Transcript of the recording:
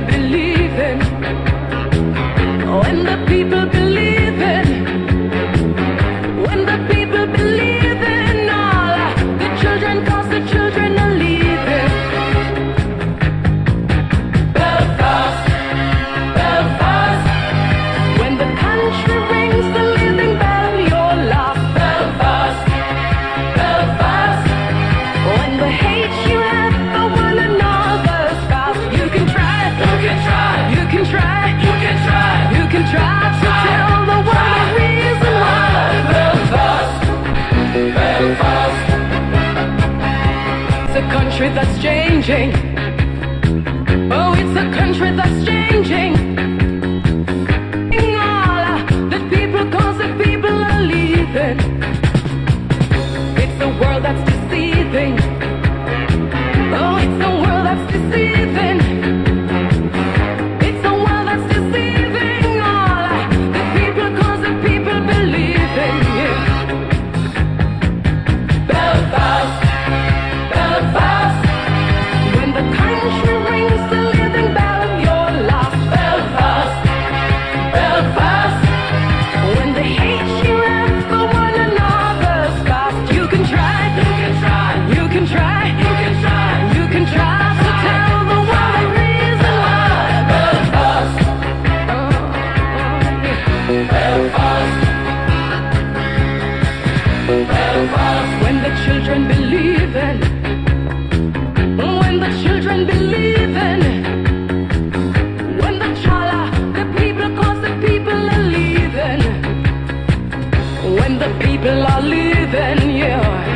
believe in. Oh, when that's changing. Oh, it's a country that's changing. All the people cause the people are leaving. It's a world that's deceiving. Help us When the children believe in, when the children believe in, when the chala, the people cause the people are leaving, when the people are leaving, yeah.